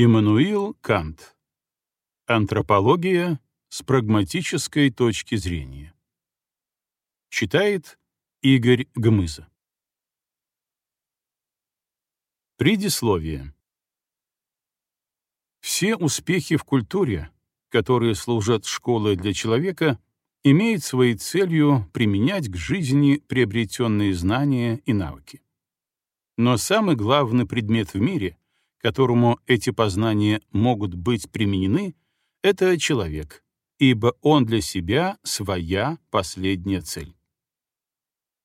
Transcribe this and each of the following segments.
Иммануил Кант. Антропология с прагматической точки зрения. Читает Игорь Гмыза. Предисловие. Все успехи в культуре, которые служат школой для человека, имеют своей целью применять к жизни приобретенные знания и навыки. Но самый главный предмет в мире — которому эти познания могут быть применены, это человек, ибо он для себя своя последняя цель.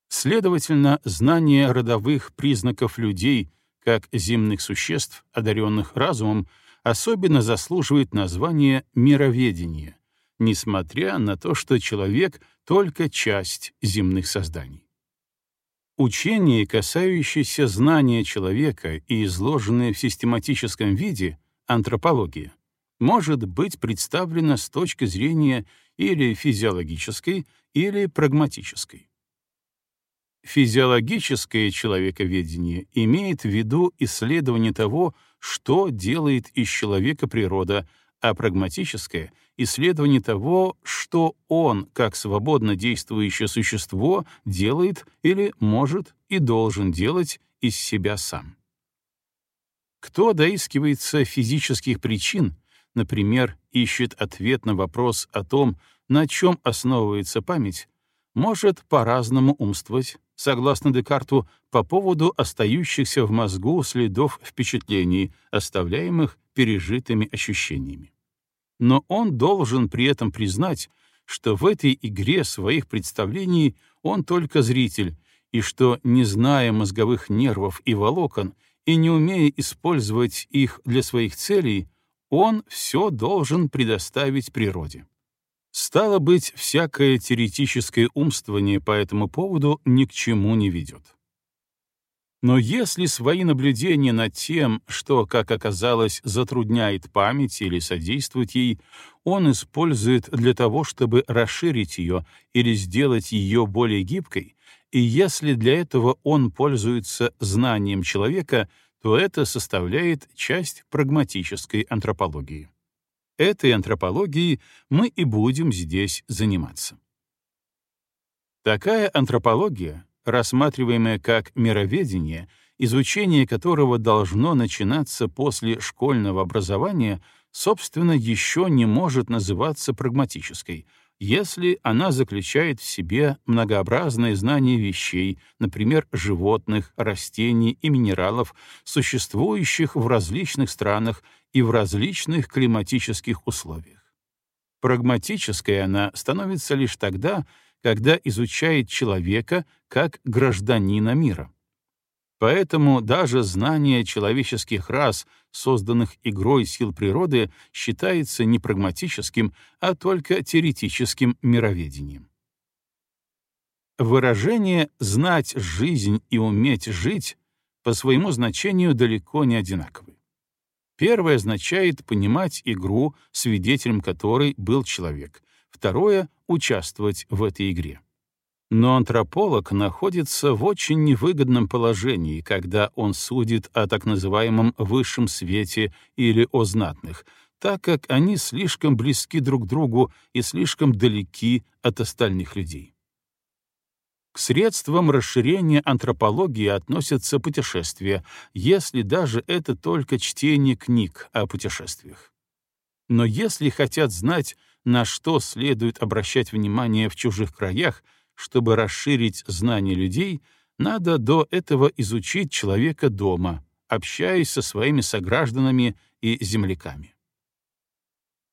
Следовательно, знание родовых признаков людей, как земных существ, одаренных разумом, особенно заслуживает названия мироведения, несмотря на то, что человек — только часть земных созданий. Учение, касающееся знания человека и изложенное в систематическом виде, антропология, может быть представлено с точки зрения или физиологической, или прагматической. Физиологическое человековедение имеет в виду исследование того, что делает из человека природа, а прагматическое — исследование того, что он, как свободно действующее существо, делает или может и должен делать из себя сам. Кто доискивается физических причин, например, ищет ответ на вопрос о том, на чем основывается память, может по-разному умствовать, согласно Декарту, по поводу остающихся в мозгу следов впечатлений, оставляемых пережитыми ощущениями но он должен при этом признать, что в этой игре своих представлений он только зритель, и что, не зная мозговых нервов и волокон и не умея использовать их для своих целей, он все должен предоставить природе. Стало быть, всякое теоретическое умствование по этому поводу ни к чему не ведет. Но если свои наблюдения над тем, что, как оказалось, затрудняет память или содействует ей, он использует для того, чтобы расширить ее или сделать ее более гибкой, и если для этого он пользуется знанием человека, то это составляет часть прагматической антропологии. Этой антропологией мы и будем здесь заниматься. Такая антропология рассматриваемое как мироведение, изучение которого должно начинаться после школьного образования, собственно, еще не может называться прагматической, если она заключает в себе многообразное знание вещей, например, животных, растений и минералов, существующих в различных странах и в различных климатических условиях. Прагматической она становится лишь тогда, когда изучает человека как гражданина мира. Поэтому даже знание человеческих рас, созданных игрой сил природы, считается не прагматическим, а только теоретическим мироведением. Выражение «знать жизнь и уметь жить» по своему значению далеко не одинаковы. Первое означает понимать игру, свидетелем которой был человек, второе — участвовать в этой игре. Но антрополог находится в очень невыгодном положении, когда он судит о так называемом высшем свете или о знатных, так как они слишком близки друг к другу и слишком далеки от остальных людей. К средствам расширения антропологии относятся путешествия, если даже это только чтение книг о путешествиях. Но если хотят знать, на что следует обращать внимание в чужих краях, чтобы расширить знания людей, надо до этого изучить человека дома, общаясь со своими согражданами и земляками.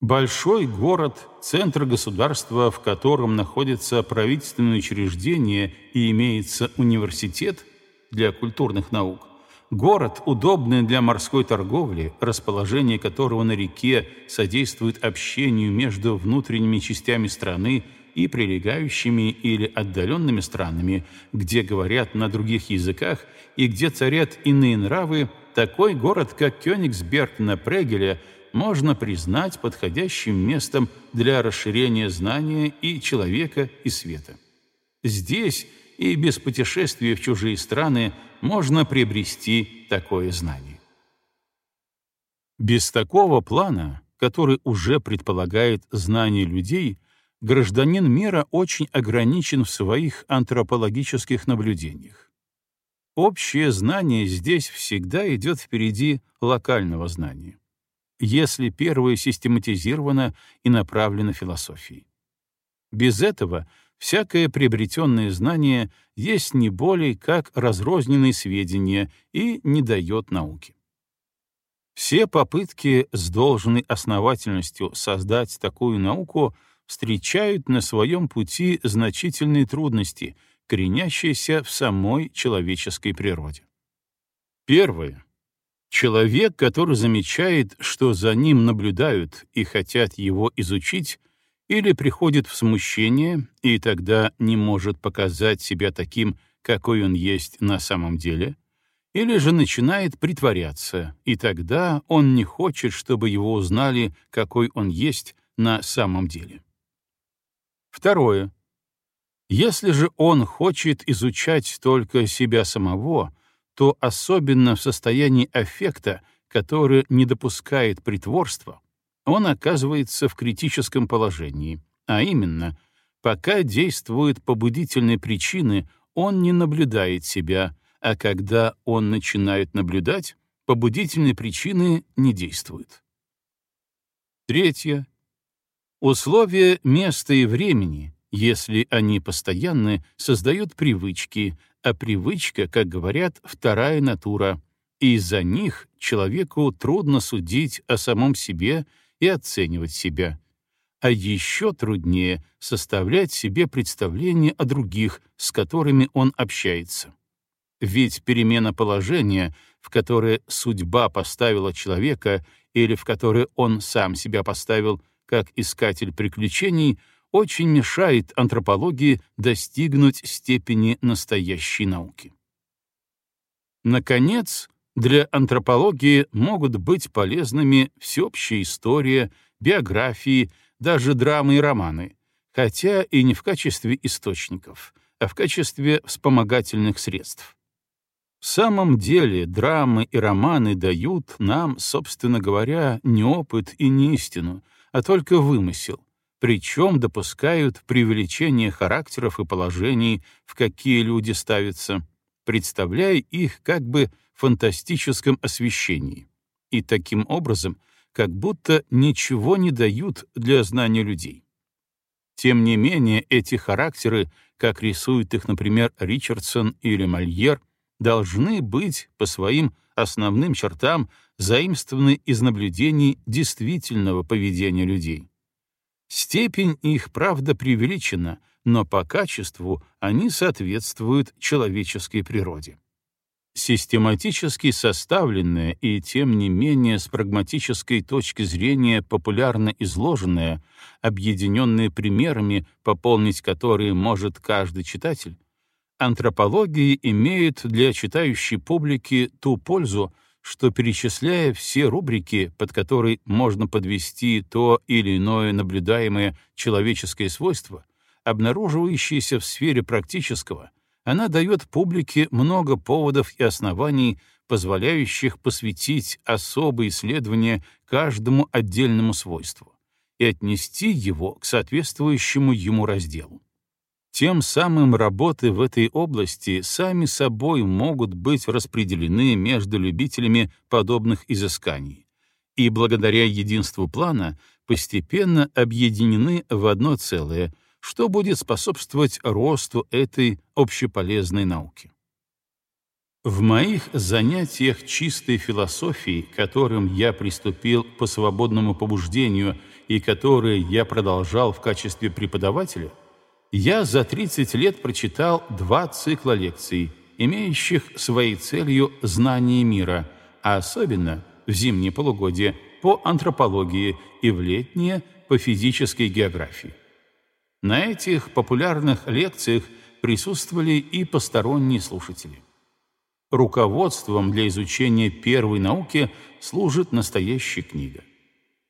Большой город — центр государства, в котором находится правительственное учреждение и имеется университет для культурных наук, Город, удобный для морской торговли, расположение которого на реке содействует общению между внутренними частями страны и прилегающими или отдаленными странами, где говорят на других языках и где царят иные нравы, такой город, как Кёнигсберг на Прегеле, можно признать подходящим местом для расширения знания и человека, и света. Здесь и без путешествия в чужие страны можно приобрести такое знание. Без такого плана, который уже предполагает знание людей, гражданин мира очень ограничен в своих антропологических наблюдениях. Общее знание здесь всегда идет впереди локального знания, если первое систематизировано и направлено философией. Без этого всякое приобретенное знание есть не более как разрозненные сведения и не дает науки. Все попытки с должной основательностью создать такую науку встречают на своем пути значительные трудности, коренящиеся в самой человеческой природе. Первое. Человек, который замечает, что за ним наблюдают и хотят его изучить, или приходит в смущение и тогда не может показать себя таким, какой он есть на самом деле, или же начинает притворяться, и тогда он не хочет, чтобы его узнали, какой он есть на самом деле. Второе. Если же он хочет изучать только себя самого, то особенно в состоянии аффекта, который не допускает притворства, он оказывается в критическом положении, а именно, пока действуют побудительные причины, он не наблюдает себя, а когда он начинает наблюдать, побудительные причины не действуют. Третье. Условия места и времени, если они постоянны, создают привычки, а привычка, как говорят, вторая натура, и из-за них человеку трудно судить о самом себе и оценивать себя. А еще труднее составлять себе представление о других, с которыми он общается. Ведь перемена положения, в которое судьба поставила человека или в которое он сам себя поставил как искатель приключений, очень мешает антропологии достигнуть степени настоящей науки. Наконец, для антропологии могут быть полезными всеобщая история, биографии, даже драмы и романы, хотя и не в качестве источников, а в качестве вспомогательных средств. В самом деле драмы и романы дают нам, собственно говоря, не опыт и не истину, а только вымысел, причем допускают преувеличение характеров и положений, в какие люди ставятся, представляя их как бы фантастическом освещении, и таким образом как будто ничего не дают для знания людей. Тем не менее, эти характеры, как рисуют их, например, Ричардсон или Мольер, должны быть по своим основным чертам заимствованы из наблюдений действительного поведения людей. Степень их, правда, преувеличена, но по качеству они соответствуют человеческой природе. Систематически составленное и, тем не менее, с прагматической точки зрения популярно изложенное, объединенное примерами, пополнить которые может каждый читатель, антропологии имеют для читающей публики ту пользу, что, перечисляя все рубрики, под которые можно подвести то или иное наблюдаемое человеческое свойство, обнаруживающееся в сфере практического, она дает публике много поводов и оснований, позволяющих посвятить особые исследования каждому отдельному свойству и отнести его к соответствующему ему разделу. Тем самым работы в этой области сами собой могут быть распределены между любителями подобных изысканий и благодаря единству плана постепенно объединены в одно целое, что будет способствовать росту этой общеполезной науки. В моих занятиях чистой философии, которым я приступил по свободному побуждению и которые я продолжал в качестве преподавателя, я за 30 лет прочитал два цикла лекций, имеющих своей целью знание мира, а особенно в зимнее полугодие по антропологии и в летнее по физической географии. На этих популярных лекциях присутствовали и посторонние слушатели. Руководством для изучения первой науки служит настоящая книга.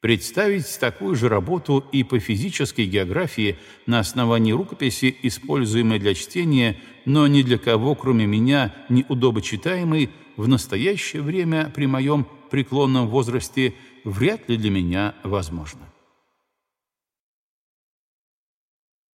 Представить такую же работу и по физической географии на основании рукописи, используемой для чтения, но ни для кого, кроме меня, не удобочитаемой, в настоящее время при моем преклонном возрасте вряд ли для меня возможно.